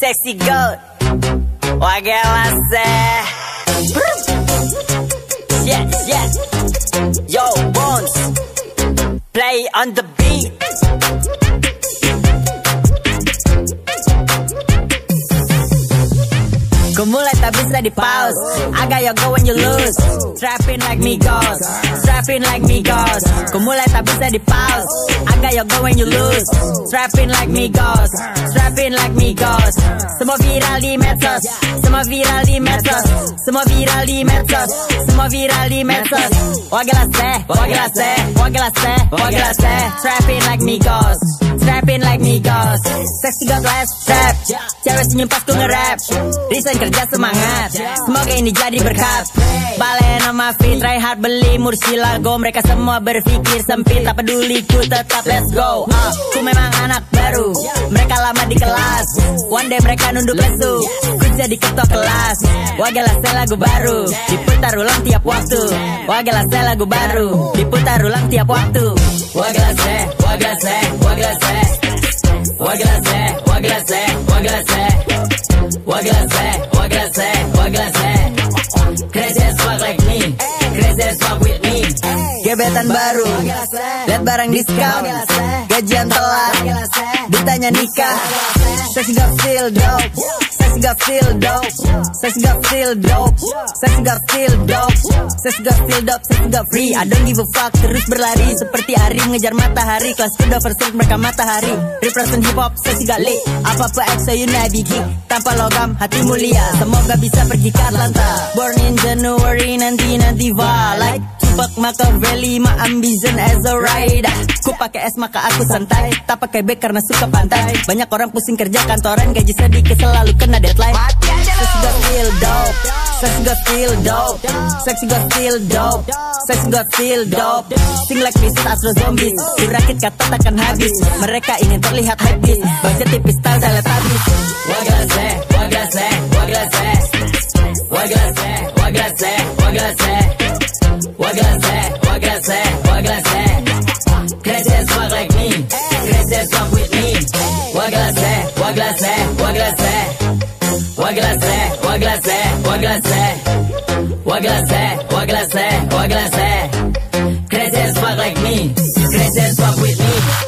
Sexy goat. Wagelase Yeah, yeah. Yo, Bones. Play on the beat. Ku mulai tak bisa di pause I got your go when you lose. Trapping like Migos Trapping like Migos Ku mulai tak bisa di pause I got your go when you lose. Trapping like Migos Trapping like Migos Semua viral di medsos Semua viral di medsos Semua viral di medsos Semua viral di medsos Wagelase Wagelase Wagelase Wagelase Trapping like Migos Trapping like Migos Sexy got last trap. Cewek senyum pas ku nge-rap. Resign kerja semangat. Semoga ini jadi berkat. Balen sama Try hard beli mursilago Mereka semua berpikir sempit Tak peduli ku tetap. Let's go. Uh, Ku memang anak baru. Mereka lama di kelas. One day mereka nunduk lesu. Ku jadi ketua kelas. Wagelase lagu baru. Diputar ulang tiap waktu. Wagelase lagu baru. Diputar ulang tiap waktu. Wagelase, wagelase, wagelase wagelase, wagelase Crazy as fuck like me. Crazy as fuck with me. Gebetan baru. Lihat barang diskon Gajian telat. Ditanya nikah. Sexy got feel dope got feel dope Sexy got feel dope Sexy got feel dope Sexy got feel dope Sexy got free. I don't give a fuck Terus berlari. Seperti Ari mengejar matahari. Kelas kuda versus mereka matahari. Represent hip hop Sexy got lit. Apa-apa EXO you kick Tanpa logam hati mulia. Semoga bisa pergi ke Atlanta. Born in January Nanti-nanti like Tupac Machiavelli My ambition as a rider. Ku pakai es maka aku santai. Tak pakai bag karena suka pantai. Banyak orang pusing kerja kantoran Gaji sedikit selalu kena deadline. Sexy got feel dope. Sexy got feel dope. Sexy got feel dope. Sexy got feel dope. Sing like this astro zombies Kurakit kata takkan habis. Mereka ingin terlihat habis Baca tipis style teletabis Wagelase, wagelase, wagelase Wagelase, wagelase, wagelase Wagelase, wagelase, wagelase Crazy as fuck like me Crazy as fuck with me Wagelase, wagelase, wagelase Wagelase, wagelase, wagelase Wagelase, wagelase, wagelase Crazy as fuck like me Crazy as fuck with me